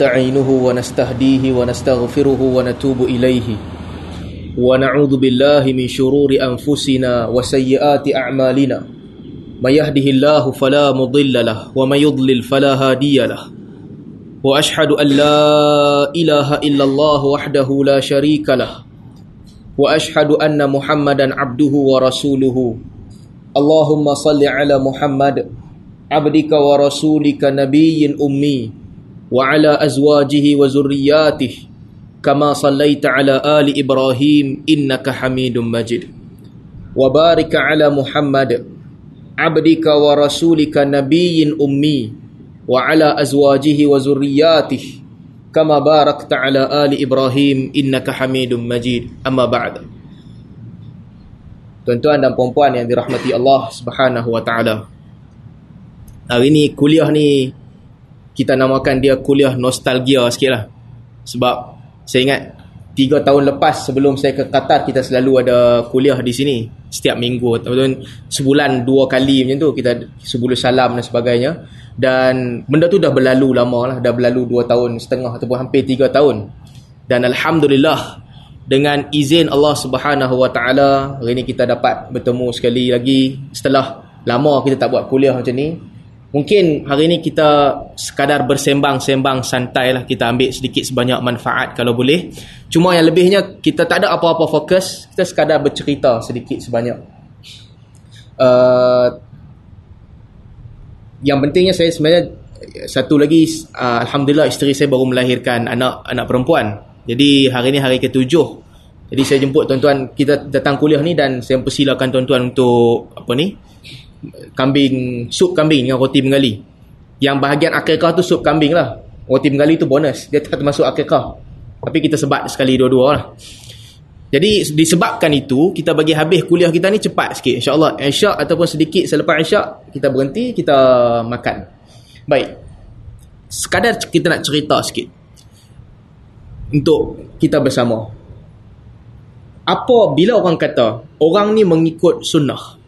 نستعينه ونستهديه ونستغفره ونتوب إليه ونعوذ بالله من شرور أنفسنا وسيئات أعمالنا ما يهده الله فلا مضل له وما يضلل فلا هادي له وأشهد أن لا إله إلا الله وحده لا شريك له وأشهد أن محمدا عبده ورسوله اللهم صل على محمد عبدك ورسولك نبي أمي وعلى أزواجه وذرياته كما صليت على آل إبراهيم إنك حميد مجيد وبارك على محمد عبدك ورسولك نبي أمي وعلى أزواجه وذرياته كما باركت على آل إبراهيم إنك حميد مجيد أما بعد Tuan-tuan dan puan-puan yang dirahmati Allah Subhanahu wa taala. Hari ni kuliah ni kita namakan dia kuliah nostalgia sikitlah. Sebab saya ingat tiga tahun lepas sebelum saya ke Qatar kita selalu ada kuliah di sini. Setiap minggu ataupun sebulan dua kali macam tu kita sebelum salam dan sebagainya. Dan benda tu dah berlalu lama lah dah berlalu dua tahun setengah ataupun hampir tiga tahun. Dan Alhamdulillah dengan izin Allah Subhanahu Wa Taala hari ni kita dapat bertemu sekali lagi setelah lama kita tak buat kuliah macam ni mungkin hari ni kita sekadar bersembang-sembang santai lah kita ambil sedikit sebanyak manfaat kalau boleh cuma yang lebihnya kita tak ada apa-apa fokus kita sekadar bercerita sedikit sebanyak uh, yang pentingnya saya sebenarnya satu lagi uh, Alhamdulillah isteri saya baru melahirkan anak anak perempuan jadi hari ni hari ketujuh. Jadi saya jemput tuan-tuan kita datang kuliah ni dan saya persilakan tuan-tuan untuk apa ni? Kambing, sup kambing dengan roti menggali. Yang bahagian akikah tu sup kambing lah. Roti menggali tu bonus. Dia tak termasuk akikah. Tapi kita sebat sekali dua-dua lah. Jadi disebabkan itu kita bagi habis kuliah kita ni cepat sikit. InsyaAllah Isyak ataupun sedikit selepas Isyak kita berhenti, kita makan. Baik. Sekadar kita nak cerita sikit untuk kita bersama. Apa bila orang kata orang ni mengikut sunnah?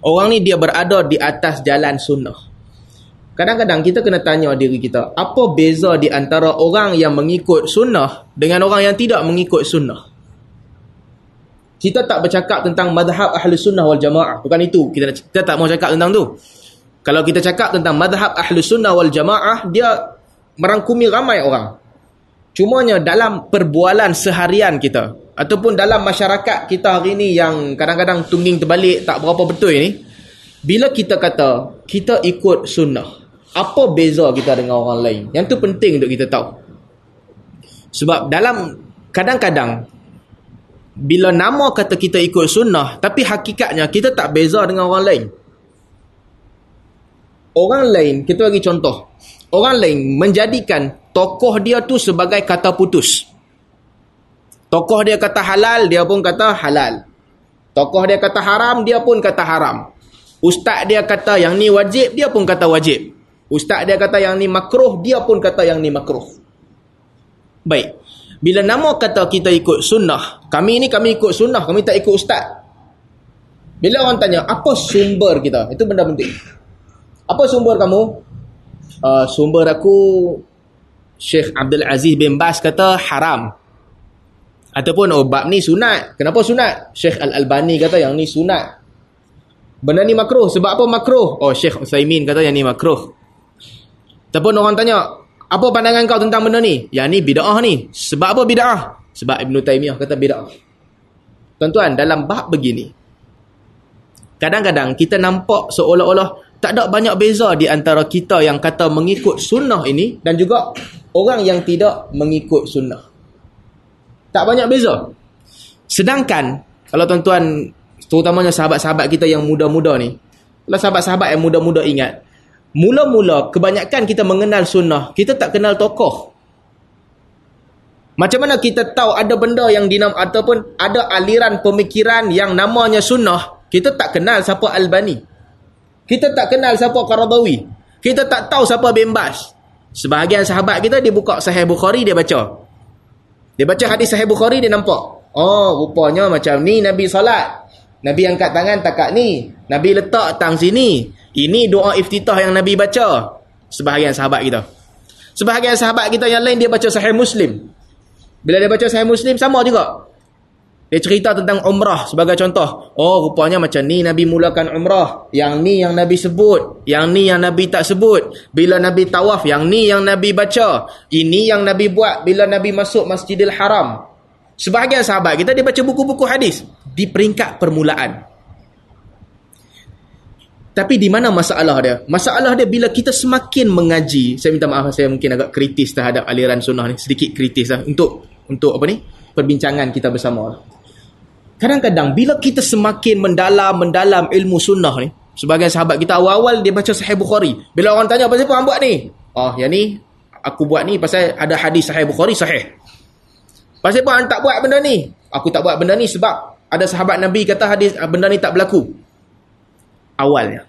Orang ni dia berada di atas jalan sunnah. Kadang-kadang kita kena tanya diri kita, apa beza di antara orang yang mengikut sunnah dengan orang yang tidak mengikut sunnah? Kita tak bercakap tentang madhab ahli sunnah wal jamaah. Bukan itu. Kita, kita tak mau cakap tentang tu. Kalau kita cakap tentang madhab ahli sunnah wal jamaah, dia merangkumi ramai orang. Cumanya dalam perbualan seharian kita ataupun dalam masyarakat kita hari ini yang kadang-kadang tungging terbalik tak berapa betul ni bila kita kata kita ikut sunnah apa beza kita dengan orang lain? Yang tu penting untuk kita tahu. Sebab dalam kadang-kadang bila nama kata kita ikut sunnah tapi hakikatnya kita tak beza dengan orang lain. Orang lain kita bagi contoh orang lain menjadikan tokoh dia tu sebagai kata putus. Tokoh dia kata halal, dia pun kata halal. Tokoh dia kata haram, dia pun kata haram. Ustaz dia kata yang ni wajib, dia pun kata wajib. Ustaz dia kata yang ni makruh, dia pun kata yang ni makruh. Baik. Bila nama kata kita ikut sunnah, kami ni kami ikut sunnah, kami tak ikut ustaz. Bila orang tanya, apa sumber kita? Itu benda penting. Apa sumber kamu? Uh, sumber aku Syekh Abdul Aziz bin Bas kata haram. Ataupun oh bab ni sunat. Kenapa sunat? Syekh Al-Albani kata yang ni sunat. Benda ni makruh. Sebab apa makruh? Oh Syekh Uthaymin kata yang ni makruh. Ataupun orang tanya, apa pandangan kau tentang benda ni? Yang ni bida'ah ni. Sebab apa bida'ah? Sebab Ibn Taymiyah kata bida'ah. Tuan-tuan, dalam bab begini, kadang-kadang kita nampak seolah-olah tak ada banyak beza di antara kita yang kata mengikut sunnah ini dan juga orang yang tidak mengikut sunnah. Tak banyak beza. Sedangkan, kalau tuan-tuan, terutamanya sahabat-sahabat kita yang muda-muda ni, kalau sahabat-sahabat yang muda-muda ingat, mula-mula kebanyakan kita mengenal sunnah, kita tak kenal tokoh. Macam mana kita tahu ada benda yang dinam ataupun ada aliran pemikiran yang namanya sunnah, kita tak kenal siapa Albani. Kita tak kenal siapa Qaradawi. Kita tak tahu siapa Bimbas. Sebahagian sahabat kita dia buka Sahih Bukhari dia baca. Dia baca hadis Sahih Bukhari dia nampak. Oh, rupanya macam ni Nabi solat. Nabi angkat tangan takat ni. Nabi letak tang sini. Ini doa iftitah yang Nabi baca. Sebahagian sahabat kita. Sebahagian sahabat kita yang lain dia baca sahih Muslim. Bila dia baca sahih Muslim sama juga. Dia cerita tentang umrah sebagai contoh. Oh rupanya macam ni Nabi mulakan umrah. Yang ni yang Nabi sebut. Yang ni yang Nabi tak sebut. Bila Nabi tawaf yang ni yang Nabi baca. Ini yang Nabi buat bila Nabi masuk Masjidil Haram. Sebahagian sahabat kita dia baca buku-buku hadis. Di peringkat permulaan. Tapi di mana masalah dia? Masalah dia bila kita semakin mengaji, saya minta maaf saya mungkin agak kritis terhadap aliran sunnah ni, sedikit kritis lah untuk untuk apa ni? perbincangan kita bersama. Kadang-kadang bila kita semakin mendalam-mendalam ilmu sunnah ni, sebagai sahabat kita awal-awal dia baca Sahih Bukhari. Bila orang tanya apa siapa hang buat ni? Oh, yang ni aku buat ni pasal ada hadis Sahih Bukhari sahih. Pasal apa hang tak buat benda ni? Aku tak buat benda ni sebab ada sahabat Nabi kata hadis benda ni tak berlaku awalnya.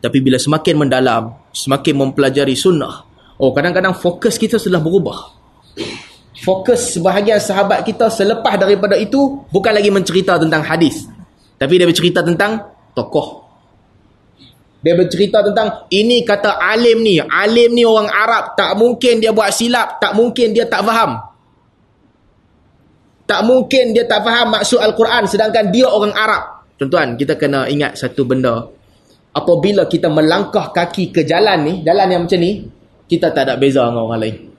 Tapi bila semakin mendalam, semakin mempelajari sunnah, oh kadang-kadang fokus kita sudah berubah. Fokus sebahagian sahabat kita selepas daripada itu bukan lagi mencerita tentang hadis. Tapi dia bercerita tentang tokoh. Dia bercerita tentang ini kata alim ni. Alim ni orang Arab. Tak mungkin dia buat silap. Tak mungkin dia tak faham. Tak mungkin dia tak faham maksud Al-Quran sedangkan dia orang Arab. Tuan-tuan, kita kena ingat satu benda. Apabila kita melangkah kaki ke jalan ni, jalan yang macam ni, kita tak ada beza dengan orang lain.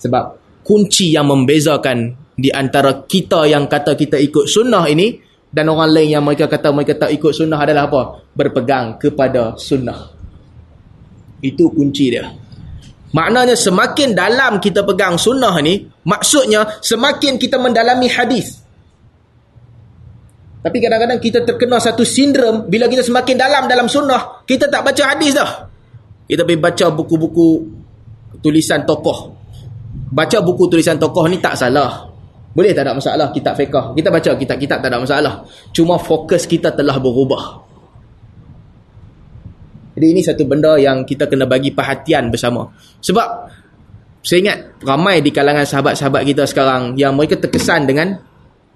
Sebab kunci yang membezakan di antara kita yang kata kita ikut sunnah ini dan orang lain yang mereka kata mereka tak ikut sunnah adalah apa? Berpegang kepada sunnah. Itu kunci dia. Maknanya semakin dalam kita pegang sunnah ni, maksudnya semakin kita mendalami hadis. Tapi kadang-kadang kita terkena satu sindrom bila kita semakin dalam dalam sunnah, kita tak baca hadis dah. Kita pergi baca buku-buku tulisan tokoh. Baca buku tulisan tokoh ni tak salah. Boleh tak ada masalah kitab fiqah. Kita baca kitab-kitab tak ada masalah. Cuma fokus kita telah berubah. Jadi ini satu benda yang kita kena bagi perhatian bersama. Sebab saya ingat ramai di kalangan sahabat-sahabat kita sekarang yang mereka terkesan dengan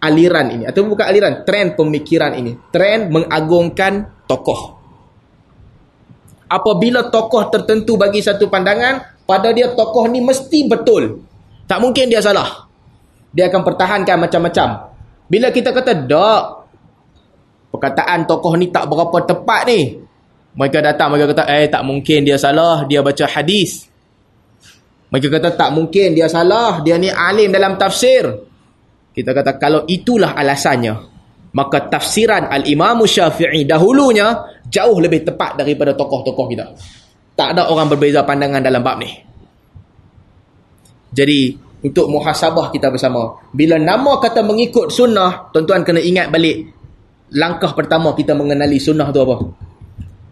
aliran ini atau bukan aliran trend pemikiran ini trend mengagungkan tokoh apabila tokoh tertentu bagi satu pandangan pada dia tokoh ni mesti betul tak mungkin dia salah. Dia akan pertahankan macam-macam. Bila kita kata tak perkataan tokoh ni tak berapa tepat ni. Mereka datang mereka kata eh tak mungkin dia salah dia baca hadis. Mereka kata tak mungkin dia salah dia ni alim dalam tafsir. Kita kata kalau itulah alasannya, maka tafsiran Al-Imam Syafi'i dahulunya jauh lebih tepat daripada tokoh-tokoh kita. Tak ada orang berbeza pandangan dalam bab ni. Jadi, untuk muhasabah kita bersama, bila nama kata mengikut sunnah, tuan-tuan kena ingat balik langkah pertama kita mengenali sunnah tu apa?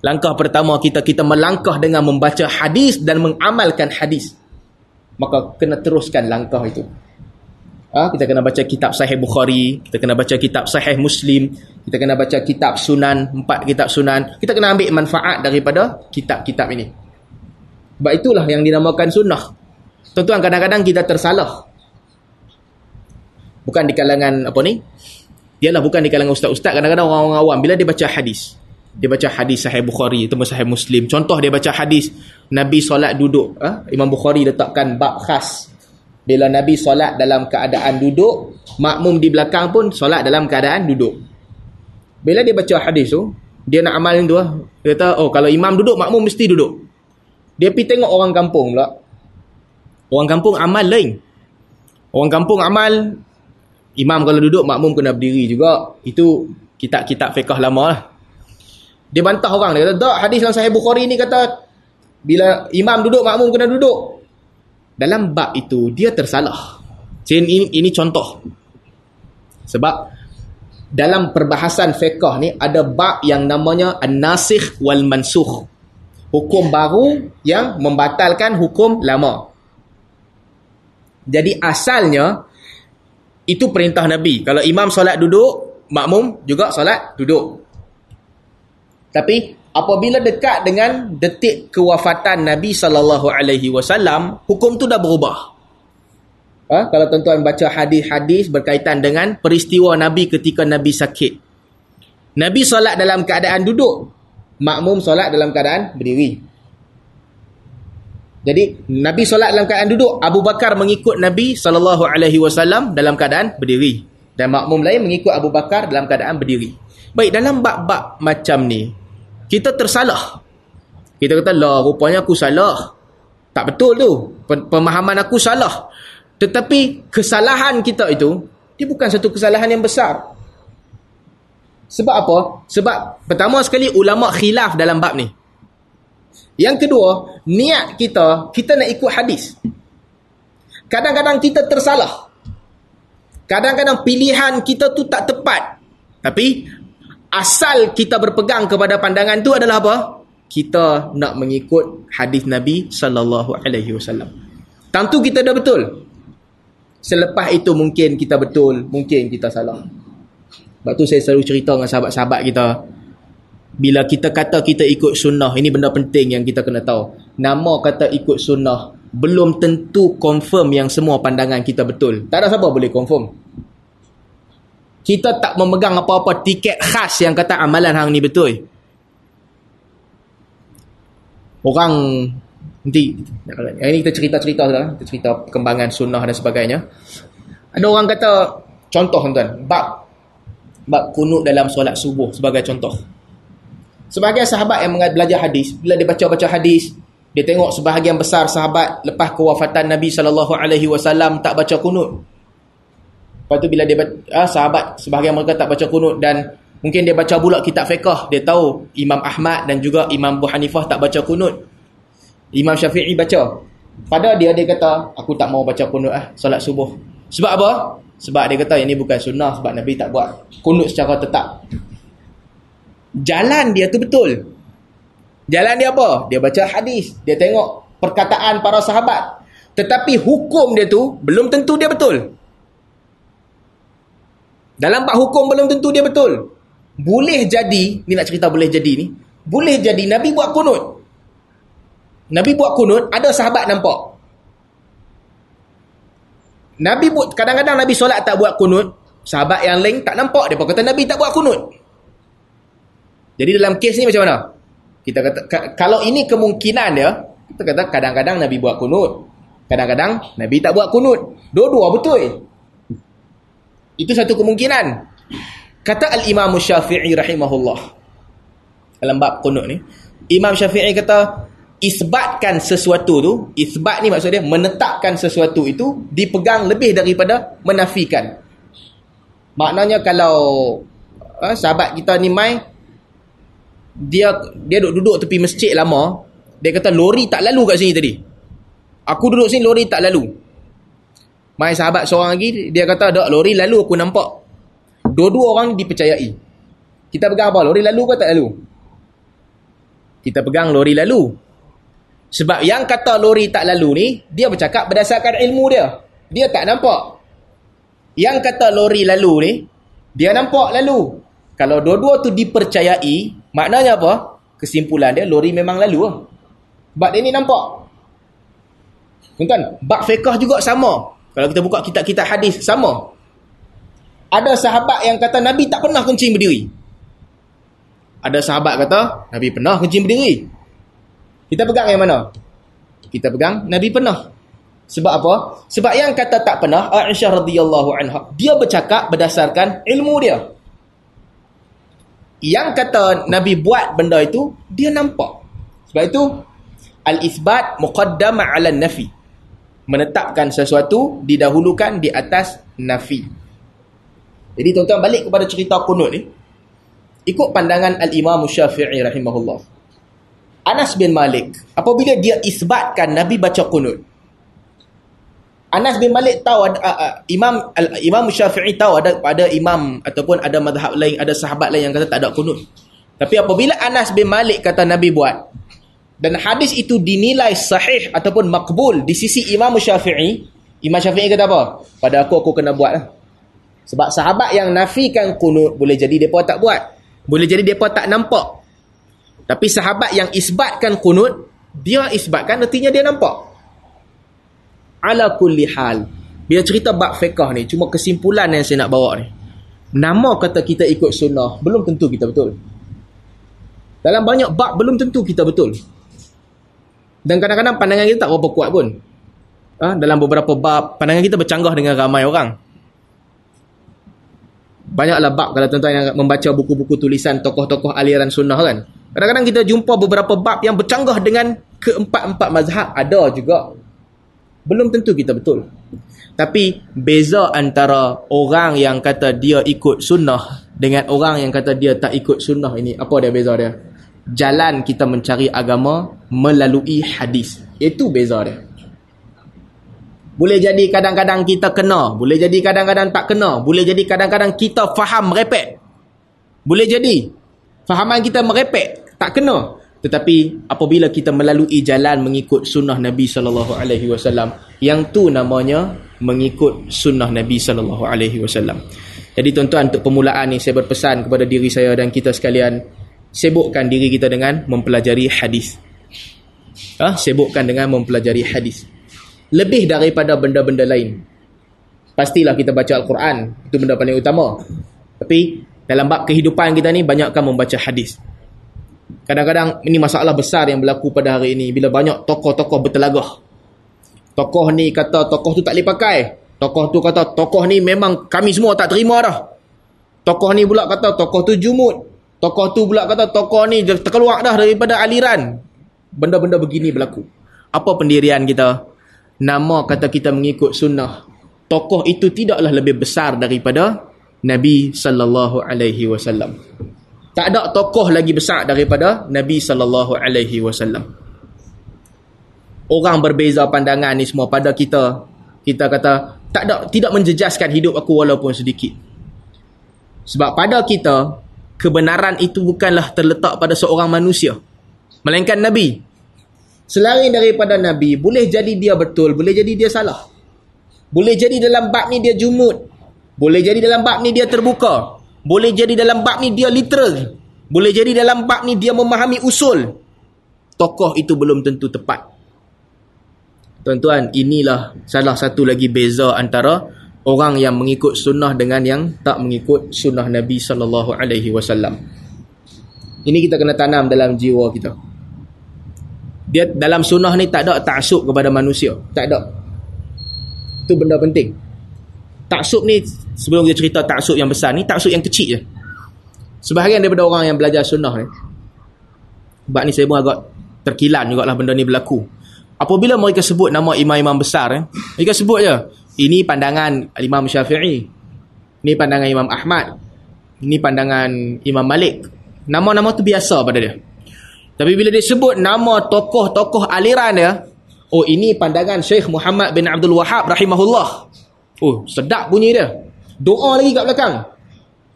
Langkah pertama kita kita melangkah dengan membaca hadis dan mengamalkan hadis. Maka kena teruskan langkah itu. Ha? Kita kena baca kitab Sahih Bukhari, kita kena baca kitab Sahih Muslim, kita kena baca kitab Sunan, empat kitab Sunan. Kita kena ambil manfaat daripada kitab-kitab ini. Sebab itulah yang dinamakan sunnah. Tuan-tuan kadang-kadang kita tersalah. Bukan di kalangan apa ni? Ialah bukan di kalangan ustaz-ustaz. Kadang-kadang orang-orang awam bila dia baca hadis. Dia baca hadis Sahih Bukhari atau Sahih Muslim. Contoh dia baca hadis Nabi solat duduk. Ha? Imam Bukhari letakkan bab khas bila Nabi solat dalam keadaan duduk, makmum di belakang pun solat dalam keadaan duduk. Bila dia baca hadis tu, dia nak amal tu lah. Dia kata, oh kalau imam duduk, makmum mesti duduk. Dia pergi tengok orang kampung pula. Orang kampung amal lain. Orang kampung amal, imam kalau duduk, makmum kena berdiri juga. Itu kitab-kitab fiqah lama lah. Dia bantah orang. Dia kata, tak hadis dalam sahih Bukhari ni kata, bila imam duduk, makmum kena duduk dalam bab itu dia tersalah. Ini, ini contoh. Sebab dalam perbahasan fiqh ni ada bab yang namanya an-nasikh wal mansukh. Hukum baru yang membatalkan hukum lama. Jadi asalnya itu perintah Nabi. Kalau imam solat duduk, makmum juga solat duduk. Tapi apabila dekat dengan detik kewafatan Nabi sallallahu alaihi wasallam, hukum tu dah berubah. Ha? kalau tuan-tuan baca hadis-hadis berkaitan dengan peristiwa Nabi ketika Nabi sakit. Nabi solat dalam keadaan duduk, makmum solat dalam keadaan berdiri. Jadi Nabi solat dalam keadaan duduk, Abu Bakar mengikut Nabi sallallahu alaihi wasallam dalam keadaan berdiri dan makmum lain mengikut Abu Bakar dalam keadaan berdiri. Baik dalam bab-bab macam ni kita tersalah. Kita kata lah rupanya aku salah. Tak betul tu. Pemahaman aku salah. Tetapi kesalahan kita itu dia bukan satu kesalahan yang besar. Sebab apa? Sebab pertama sekali ulama khilaf dalam bab ni. Yang kedua, niat kita, kita nak ikut hadis. Kadang-kadang kita tersalah. Kadang-kadang pilihan kita tu tak tepat. Tapi, asal kita berpegang kepada pandangan tu adalah apa? Kita nak mengikut hadis Nabi sallallahu alaihi wasallam. Tentu kita dah betul. Selepas itu mungkin kita betul, mungkin kita salah. Sebab tu saya selalu cerita dengan sahabat-sahabat kita, bila kita kata kita ikut sunnah ini benda penting yang kita kena tahu. Nama kata ikut sunnah belum tentu confirm yang semua pandangan kita betul. Tak ada siapa boleh confirm. Kita tak memegang apa-apa tiket khas yang kata amalan hang ni betul. Orang nanti yang ini kita cerita-cerita sudah kita cerita perkembangan sunnah dan sebagainya. Ada orang kata contoh tuan bab bab kunut dalam solat subuh sebagai contoh Sebahagian sahabat yang belajar hadis, bila dia baca-baca hadis, dia tengok sebahagian besar sahabat lepas kewafatan Nabi sallallahu alaihi wasallam tak baca kunut. Lepas tu bila dia ah, sahabat sebahagian mereka tak baca kunut dan mungkin dia baca pula kitab fiqh, dia tahu Imam Ahmad dan juga Imam Abu Hanifah tak baca kunut. Imam Syafi'i baca. Pada dia dia kata, aku tak mau baca kunut ah solat subuh. Sebab apa? Sebab dia kata ini bukan sunnah sebab Nabi tak buat kunut secara tetap jalan dia tu betul. Jalan dia apa? Dia baca hadis, dia tengok perkataan para sahabat. Tetapi hukum dia tu belum tentu dia betul. Dalam bab hukum belum tentu dia betul. Boleh jadi, ni nak cerita boleh jadi ni. Boleh jadi Nabi buat kunut. Nabi buat kunut, ada sahabat nampak. Nabi buat kadang-kadang Nabi solat tak buat kunut, sahabat yang lain tak nampak dia kata Nabi tak buat kunut. Jadi dalam kes ni macam mana? Kita kata kalau ini kemungkinan dia, kita kata kadang-kadang Nabi buat kunut. Kadang-kadang Nabi tak buat kunut. Dua-dua betul. Itu satu kemungkinan. Kata Al-Imam Syafi'i rahimahullah. Dalam bab kunut ni, Imam Syafi'i kata isbatkan sesuatu tu, isbat ni maksud dia menetapkan sesuatu itu dipegang lebih daripada menafikan. Maknanya kalau uh, sahabat kita ni mai dia dia duduk, duduk tepi masjid lama dia kata lori tak lalu kat sini tadi. Aku duduk sini lori tak lalu. Mai sahabat seorang lagi dia kata ada lori lalu aku nampak. Dua-dua orang dipercayai. Kita pegang apa? Lori lalu ke tak lalu? Kita pegang lori lalu. Sebab yang kata lori tak lalu ni dia bercakap berdasarkan ilmu dia. Dia tak nampak. Yang kata lori lalu ni dia nampak lalu. Kalau dua-dua tu dipercayai Maknanya apa? Kesimpulan dia, lori memang lalu lah. Bab dia ni nampak. Tuan, bab fiqah juga sama. Kalau kita buka kitab-kitab hadis, sama. Ada sahabat yang kata Nabi tak pernah kencing berdiri. Ada sahabat kata Nabi pernah kencing berdiri. Kita pegang yang mana? Kita pegang Nabi pernah. Sebab apa? Sebab yang kata tak pernah, Aisyah radhiyallahu anha, dia bercakap berdasarkan ilmu dia yang kata Nabi buat benda itu dia nampak. Sebab itu al-isbat muqaddam 'ala nafi. Menetapkan sesuatu didahulukan di atas nafi. Jadi tuan-tuan balik kepada cerita kunut ni. Ikut pandangan al-Imam Syafi'i rahimahullah. Anas bin Malik apabila dia isbatkan Nabi baca kunut Anas bin Malik tahu ada, uh, uh, Imam uh, Imam Syafi'i tahu ada ada imam ataupun ada mazhab lain ada sahabat lain yang kata tak ada kunut. Tapi apabila Anas bin Malik kata Nabi buat dan hadis itu dinilai sahih ataupun makbul di sisi Imam Syafi'i, Imam Syafi'i kata apa? Pada aku aku kena buat lah. Sebab sahabat yang nafikan kunut boleh jadi depa tak buat. Boleh jadi depa tak nampak. Tapi sahabat yang isbatkan kunut, dia isbatkan artinya dia nampak ala kulli hal bila cerita bab fiqah ni cuma kesimpulan yang saya nak bawa ni nama kata kita ikut sunnah belum tentu kita betul dalam banyak bab belum tentu kita betul Dan kadang-kadang pandangan kita tak berapa kuat pun. Ha? Dalam beberapa bab, pandangan kita bercanggah dengan ramai orang. Banyaklah bab kalau tuan-tuan yang membaca buku-buku tulisan tokoh-tokoh aliran sunnah kan. Kadang-kadang kita jumpa beberapa bab yang bercanggah dengan keempat-empat mazhab. Ada juga. Belum tentu kita betul. Tapi beza antara orang yang kata dia ikut sunnah dengan orang yang kata dia tak ikut sunnah ini. Apa dia beza dia? jalan kita mencari agama melalui hadis. Itu beza dia. Boleh jadi kadang-kadang kita kena. Boleh jadi kadang-kadang tak kena. Boleh jadi kadang-kadang kita faham merepek. Boleh jadi. Fahaman kita merepek. Tak kena. Tetapi apabila kita melalui jalan mengikut sunnah Nabi SAW. Yang tu namanya mengikut sunnah Nabi SAW. Jadi tuan-tuan untuk permulaan ni saya berpesan kepada diri saya dan kita sekalian sibukkan diri kita dengan mempelajari hadis. Ha? Sibukkan dengan mempelajari hadis. Lebih daripada benda-benda lain. Pastilah kita baca Al-Quran. Itu benda paling utama. Tapi dalam bab kehidupan kita ni banyakkan membaca hadis. Kadang-kadang ini masalah besar yang berlaku pada hari ini. Bila banyak tokoh-tokoh bertelagah. Tokoh ni kata tokoh tu tak boleh pakai. Tokoh tu kata tokoh ni memang kami semua tak terima dah. Tokoh ni pula kata tokoh tu jumut. Tokoh tu pula kata tokoh ni terkeluar dah daripada aliran. Benda-benda begini berlaku. Apa pendirian kita? Nama kata kita mengikut sunnah. Tokoh itu tidaklah lebih besar daripada Nabi sallallahu alaihi wasallam. Tak ada tokoh lagi besar daripada Nabi sallallahu alaihi wasallam. Orang berbeza pandangan ni semua pada kita. Kita kata tak ada tidak menjejaskan hidup aku walaupun sedikit. Sebab pada kita kebenaran itu bukanlah terletak pada seorang manusia melainkan nabi selain daripada nabi boleh jadi dia betul boleh jadi dia salah boleh jadi dalam bab ni dia jumud boleh jadi dalam bab ni dia terbuka boleh jadi dalam bab ni dia literal boleh jadi dalam bab ni dia memahami usul tokoh itu belum tentu tepat tuan-tuan inilah salah satu lagi beza antara orang yang mengikut sunnah dengan yang tak mengikut sunnah Nabi sallallahu alaihi wasallam. Ini kita kena tanam dalam jiwa kita. Dia dalam sunnah ni tak ada taksub kepada manusia, tak ada. Itu benda penting. Taksub ni sebelum kita cerita taksub yang besar ni taksub yang kecil je. Sebahagian daripada orang yang belajar sunnah ni sebab ni saya pun agak terkilan jugalah benda ni berlaku. Apabila mereka sebut nama imam-imam besar eh, mereka sebut je ini pandangan Imam Syafi'i. Ini pandangan Imam Ahmad. Ini pandangan Imam Malik. Nama-nama tu biasa pada dia. Tapi bila dia sebut nama tokoh-tokoh aliran dia, oh ini pandangan Syekh Muhammad bin Abdul Wahab rahimahullah. Oh, sedap bunyi dia. Doa lagi kat belakang.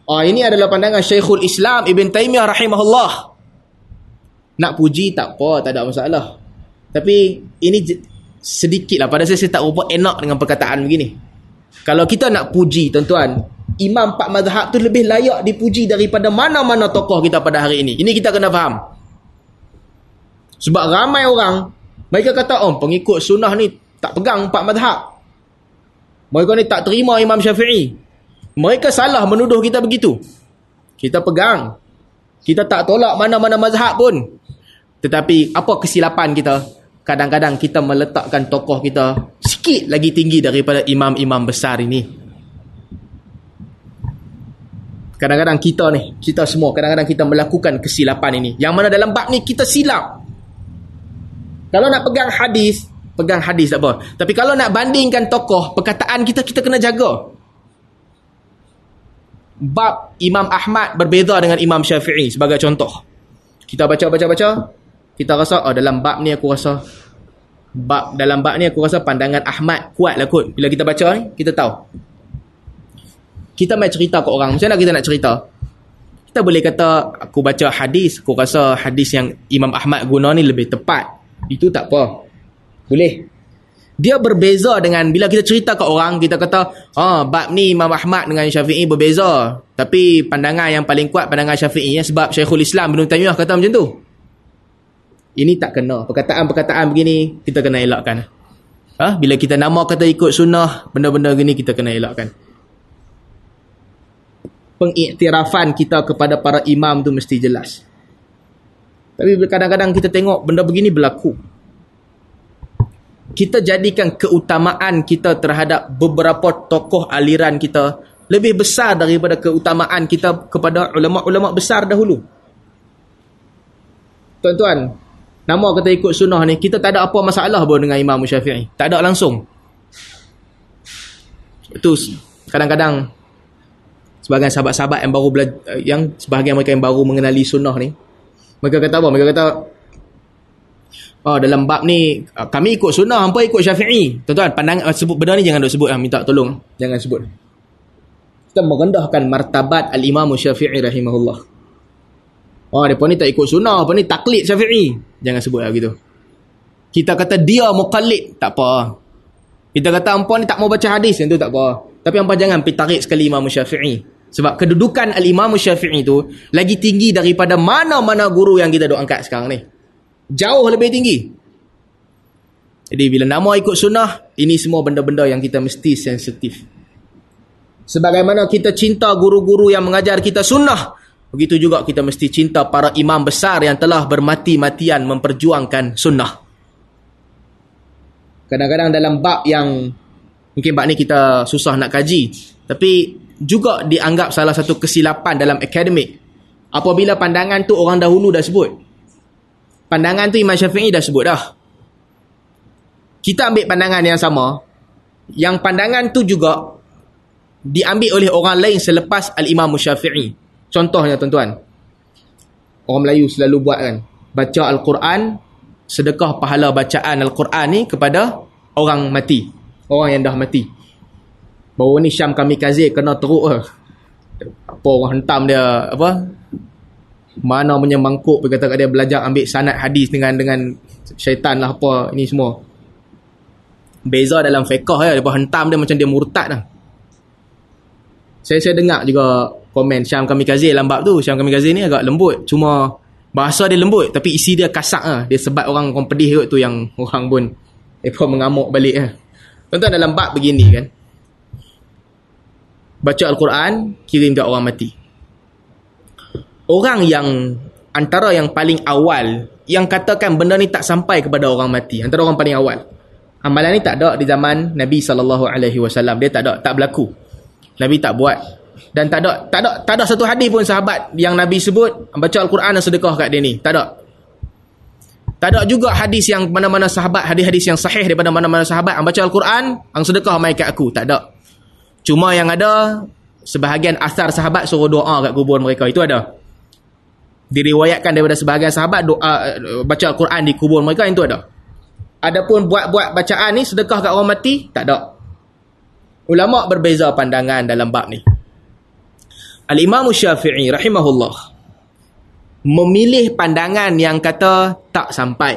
Oh, ini adalah pandangan Syekhul Islam Ibn Taymiyah rahimahullah. Nak puji tak apa, tak ada masalah. Tapi ini sedikit lah pada saya saya tak berapa enak dengan perkataan begini kalau kita nak puji tuan-tuan imam empat mazhab tu lebih layak dipuji daripada mana-mana tokoh kita pada hari ini ini kita kena faham sebab ramai orang mereka kata oh pengikut sunnah ni tak pegang empat mazhab mereka ni tak terima imam syafi'i mereka salah menuduh kita begitu kita pegang kita tak tolak mana-mana mazhab pun tetapi apa kesilapan kita kadang-kadang kita meletakkan tokoh kita sikit lagi tinggi daripada imam-imam besar ini. Kadang-kadang kita ni, kita semua, kadang-kadang kita melakukan kesilapan ini. Yang mana dalam bab ni kita silap. Kalau nak pegang hadis, pegang hadis tak apa. Tapi kalau nak bandingkan tokoh, perkataan kita, kita kena jaga. Bab Imam Ahmad berbeza dengan Imam Syafi'i sebagai contoh. Kita baca-baca-baca, kita rasa oh dalam bab ni aku rasa bab dalam bab ni aku rasa pandangan Ahmad kuat lah kot. Bila kita baca ni kita tahu. Kita main cerita ke orang. Macam mana kita nak cerita? Kita boleh kata aku baca hadis aku rasa hadis yang Imam Ahmad guna ni lebih tepat. Itu tak apa. Boleh dia berbeza dengan bila kita cerita ke orang kita kata oh, bab ni Imam Ahmad dengan Syafi'i berbeza tapi pandangan yang paling kuat pandangan Syafi'i ya, sebab Syekhul Islam Ibn Taymiyah kata macam tu ini tak kena. Perkataan-perkataan begini, kita kena elakkan. Ha? Bila kita nama kata ikut sunnah, benda-benda begini kita kena elakkan. Pengiktirafan kita kepada para imam tu mesti jelas. Tapi kadang-kadang kita tengok benda begini berlaku. Kita jadikan keutamaan kita terhadap beberapa tokoh aliran kita lebih besar daripada keutamaan kita kepada ulama-ulama besar dahulu. Tuan-tuan, nama kita ikut sunnah ni, kita tak ada apa masalah pun dengan Imam Syafi'i. Tak ada langsung. Itu kadang-kadang sebagian sahabat-sahabat yang baru belajar, yang sebahagian mereka yang baru mengenali sunnah ni, mereka kata apa? Mereka kata, Oh, dalam bab ni ah, kami ikut sunnah hampa ikut syafi'i. Tuan-tuan pandang ah, sebut benda ni jangan duk sebut ah minta tolong. Jangan sebut. Kita merendahkan martabat al-imam syafi'i rahimahullah. Oh depa ni tak ikut sunnah apa ni taklid syafi'i. Jangan sebut lah gitu kita kata dia muqallid tak apa. Kita kata hampa ni tak mau baca hadis itu tak apa. Tapi hampa jangan pergi tarik sekali imam syafi'i. Sebab kedudukan al-imam syafi'i tu lagi tinggi daripada mana-mana guru yang kita duk angkat sekarang ni Jauh lebih tinggi. Jadi bila nama ikut sunnah, ini semua benda-benda yang kita mesti sensitif. Sebagaimana kita cinta guru-guru yang mengajar kita sunnah, begitu juga kita mesti cinta para imam besar yang telah bermati-matian memperjuangkan sunnah. Kadang-kadang dalam bab yang mungkin bab ni kita susah nak kaji, tapi juga dianggap salah satu kesilapan dalam akademik. Apabila pandangan tu orang dahulu dah sebut, Pandangan tu Imam Syafi'i dah sebut dah. Kita ambil pandangan yang sama. Yang pandangan tu juga diambil oleh orang lain selepas Al-Imam Syafi'i. Contohnya tuan-tuan. Orang Melayu selalu buat kan. Baca Al-Quran, sedekah pahala bacaan Al-Quran ni kepada orang mati. Orang yang dah mati. Baru ni Syam Kamikaze kena teruk lah. Apa orang hentam dia apa mana punya mangkuk dia kata dia belajar ambil sanad hadis dengan dengan syaitan lah apa ini semua. Beza dalam fiqah ya dia hentam dia macam dia murtad lah saya saya dengar juga komen Syam Kamikaze dalam bab tu. Syam Kamikaze ni agak lembut. Cuma bahasa dia lembut tapi isi dia kasak lah dia sebab orang orang pedih kot tu yang orang pun mereka mengamuk balik lah tuan-tuan dalam bab begini kan baca Al-Quran kirim ke orang mati orang yang antara yang paling awal yang katakan benda ni tak sampai kepada orang mati. Antara orang paling awal. Amalan ni tak ada di zaman Nabi saw. dia tak ada tak berlaku. Nabi tak buat. Dan tak ada tak ada tak ada satu hadis pun sahabat yang Nabi sebut baca al-Quran dan sedekah kat dia ni. Tak ada. Tak ada juga hadis yang mana-mana sahabat hadis-hadis yang sahih daripada mana-mana sahabat. Baca al-Quran yang sedekah mai kat aku. Tak ada. Cuma yang ada sebahagian asar sahabat suruh doa kat kubur mereka. Itu ada diriwayatkan daripada sebahagian sahabat doa baca al-Quran di kubur mereka itu ada. Adapun buat-buat bacaan ni sedekah kat orang mati tak ada. Ulama berbeza pandangan dalam bab ni. Al-Imam Syafi'i rahimahullah memilih pandangan yang kata tak sampai.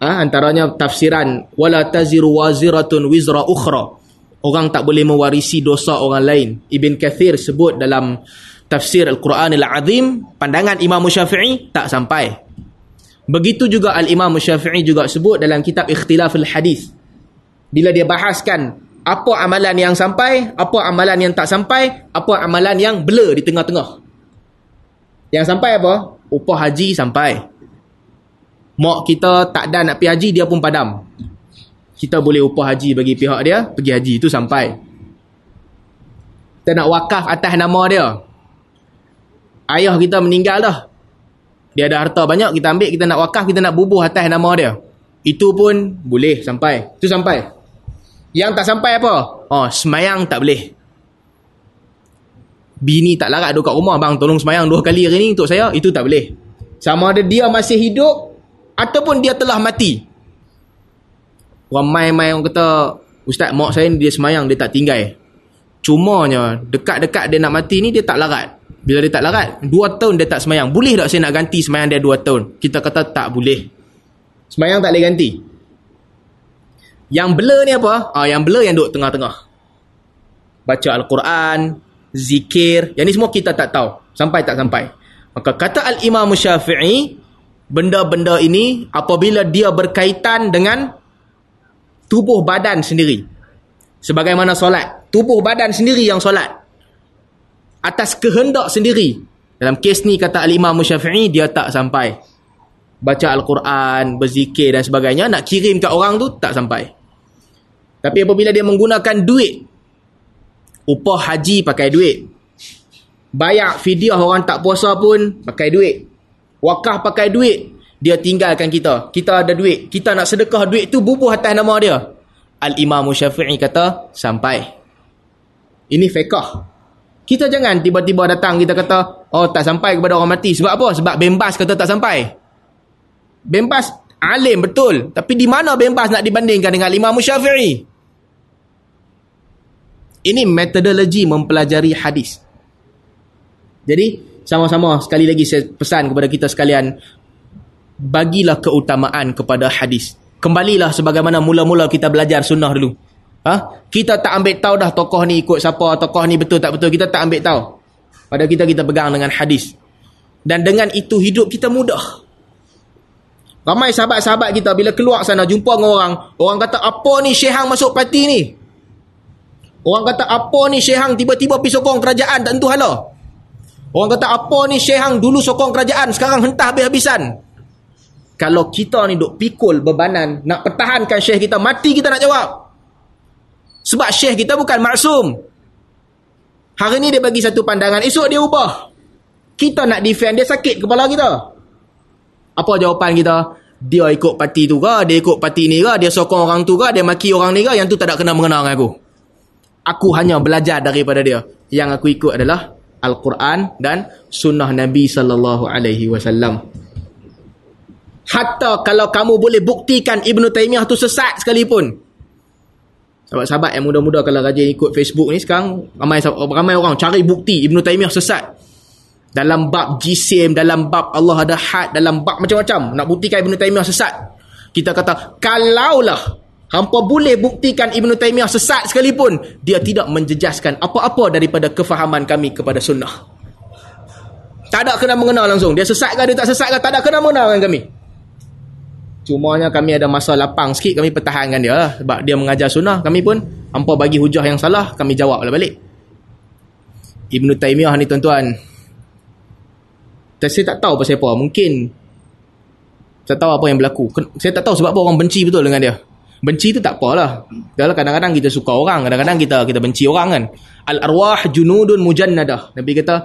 Ha, antaranya tafsiran wala taziru waziratun wizra ukhra. Orang tak boleh mewarisi dosa orang lain. Ibn Kathir sebut dalam tafsir Al-Quran Al-Azim, pandangan Imam Syafi'i tak sampai. Begitu juga Al-Imam Syafi'i juga sebut dalam kitab Ikhtilaf Al-Hadith. Bila dia bahaskan apa amalan yang sampai, apa amalan yang tak sampai, apa amalan yang blur di tengah-tengah. Yang sampai apa? Upah haji sampai. Mak kita tak ada nak pergi haji, dia pun padam. Kita boleh upah haji bagi pihak dia, pergi haji, itu sampai. Kita nak wakaf atas nama dia, ayah kita meninggal dah. Dia ada harta banyak, kita ambil, kita nak wakaf, kita nak bubuh atas nama dia. Itu pun boleh sampai. Itu sampai. Yang tak sampai apa? Oh, semayang tak boleh. Bini tak larat duduk kat rumah, bang tolong semayang dua kali hari ni untuk saya. Itu tak boleh. Sama ada dia masih hidup, ataupun dia telah mati. Ramai-ramai orang kata, Ustaz, mak saya ni dia semayang, dia tak tinggal. Cumanya, dekat-dekat dia nak mati ni, dia tak larat. Bila dia tak larat, dua tahun dia tak semayang. Boleh tak saya nak ganti semayang dia dua tahun? Kita kata tak boleh. Semayang tak boleh ganti. Yang blur ni apa? Ah, yang blur yang duduk tengah-tengah. Baca Al-Quran, zikir. Yang ni semua kita tak tahu. Sampai tak sampai. Maka kata Al-Imam Syafi'i, benda-benda ini apabila dia berkaitan dengan tubuh badan sendiri. Sebagaimana solat. Tubuh badan sendiri yang solat atas kehendak sendiri. Dalam kes ni kata Al-Imam Syafi'i dia tak sampai. baca Al-Quran, berzikir dan sebagainya, nak kirim kat orang tu tak sampai. Tapi apabila dia menggunakan duit, upah haji pakai duit. Bayar fidyah orang tak puasa pun pakai duit. Wakaf pakai duit. Dia tinggalkan kita. Kita ada duit. Kita nak sedekah duit tu bubuh atas nama dia. Al-Imam Syafi'i kata, sampai. Ini fekah. Kita jangan tiba-tiba datang kita kata, oh tak sampai kepada orang mati. Sebab apa? Sebab bembas kata tak sampai. Bembas alim betul. Tapi di mana bembas nak dibandingkan dengan Imam Syafi'i? Ini metodologi mempelajari hadis. Jadi, sama-sama sekali lagi saya pesan kepada kita sekalian, bagilah keutamaan kepada hadis. Kembalilah sebagaimana mula-mula kita belajar sunnah dulu. Ha? Kita tak ambil tahu dah tokoh ni ikut siapa, tokoh ni betul tak betul. Kita tak ambil tahu. Pada kita, kita pegang dengan hadis. Dan dengan itu hidup kita mudah. Ramai sahabat-sahabat kita bila keluar sana jumpa dengan orang, orang kata apa ni Syehang masuk parti ni? Orang kata apa ni Syehang tiba-tiba pergi sokong kerajaan tak tentu hala. Orang kata apa ni Syehang dulu sokong kerajaan sekarang hentah habis-habisan. Kalau kita ni duk pikul bebanan nak pertahankan syekh kita mati kita nak jawab. Sebab syekh kita bukan maksum. Hari ni dia bagi satu pandangan, esok dia ubah. Kita nak defend dia sakit kepala kita. Apa jawapan kita? Dia ikut parti tu ke? Dia ikut parti ni ke? Dia sokong orang tu ke? Dia maki orang ni ke? Yang tu tak ada kena mengenal dengan aku aku hanya belajar daripada dia yang aku ikut adalah Al-Quran dan sunnah Nabi sallallahu alaihi wasallam hatta kalau kamu boleh buktikan Ibn Taymiyah tu sesat sekalipun sahabat-sahabat yang muda-muda kalau rajin ikut Facebook ni sekarang ramai ramai orang cari bukti Ibn Taymiyah sesat dalam bab jisim dalam bab Allah ada had dalam bab macam-macam nak buktikan Ibn Taymiyah sesat kita kata kalaulah Hampa boleh buktikan Ibn Taymiyah sesat sekalipun. Dia tidak menjejaskan apa-apa daripada kefahaman kami kepada sunnah. Tak ada kena mengenal langsung. Dia sesat ke dia tak sesat ke tak ada kena mengenal dengan kami. Cumanya kami ada masa lapang sikit kami pertahankan dia lah. Sebab dia mengajar sunnah kami pun hampa bagi hujah yang salah kami jawab lah balik. Ibn Taymiyah ni tuan-tuan. Saya tak tahu pasal apa. Mungkin saya tahu apa yang berlaku. Saya tak tahu sebab apa orang benci betul dengan dia. Benci tu tak apalah. Kalau kadang-kadang kita suka orang, kadang-kadang kita kita benci orang kan. Al arwah junudun mujannadah. Nabi kata,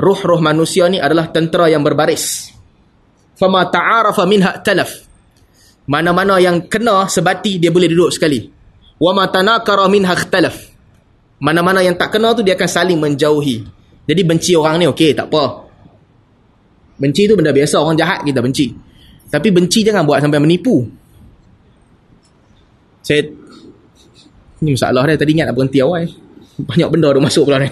ruh-ruh manusia ni adalah tentera yang berbaris. Fama ta'arafa minha talaf. Mana-mana yang kena sebati dia boleh duduk sekali. Wa ma tanakara minha ikhtalaf. Mana-mana yang tak kena tu dia akan saling menjauhi. Jadi benci orang ni okey, tak apa. Benci tu benda biasa, orang jahat kita benci. Tapi benci jangan buat sampai menipu. Saya ni masalah dia tadi ingat nak berhenti awal. Banyak benda dah masuk pula ni.